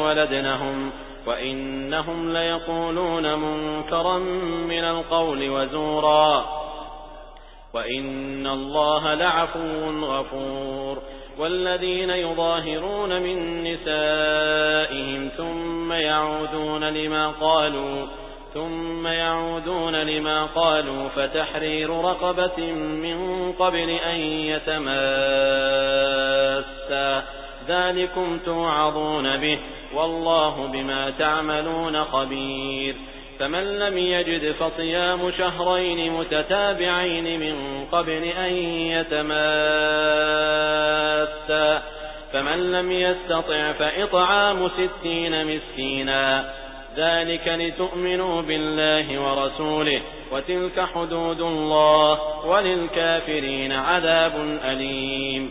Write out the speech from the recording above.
ولدنهم وإنهم ليقولون منكرا من القول وزورا. وإن الله لعفو غفور. والذين يظاهرون من نسائهم ثم يعودون لما قالوا ثم يعودون لما قالوا فتحرير رقبة من قبل أن يتماسا. ذلكم توعظون به. والله بما تعملون خبير. فمن لم يجد فصيام شهرين متتابعين من قبل أن يتماسا. فمن لم يستطع فإطعام ستين مسكينا. ذلك لتؤمنوا بالله ورسوله وتلك حدود الله وللكافرين عذاب أليم.